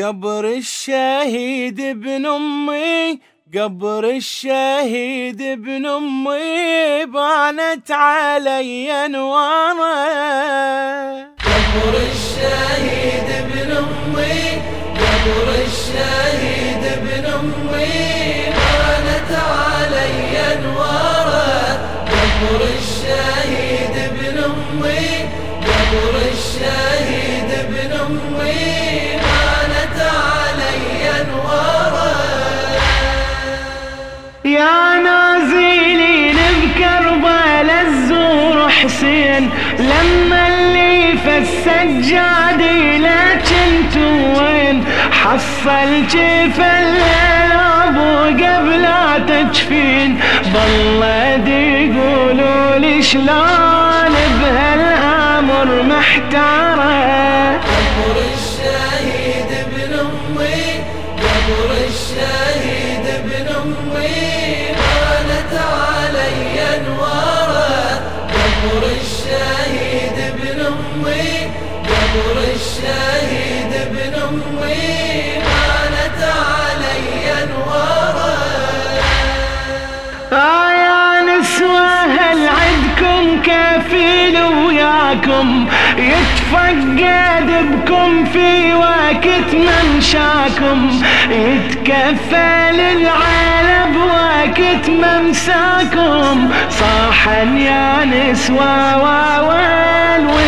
قبر الشهيد ابن أمي قبر الشهيد ابن أمي بانت علي أنواره. قبر الشهيد ابن أمي قبر الشهيد ابن أمي بانت علي أنواره. قبر الشهيد ابن أمي قبر الشهيد لما اللي في السجاد لكن وين حصل جيف الليل ابو قبل تجفين. بالله يقولوا لي شلون بهالآمر محتاره أمي قبر الشهيد ابن أمي بانت علي انواره آه يا نسوة هل عندكم كفيل وياكم؟ يتفقد بكم في وقت ممشاكم يتكفل العالم بوقت ممساكم صاحا يا نسوة واويل